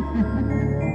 Ha ha ha.